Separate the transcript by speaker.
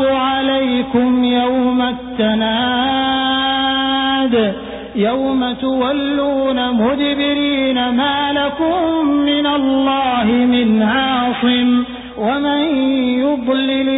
Speaker 1: أخاف عليكم يوم التناد يوم تولون مدبرين ما لكم من الله من عاصم ومن يضلل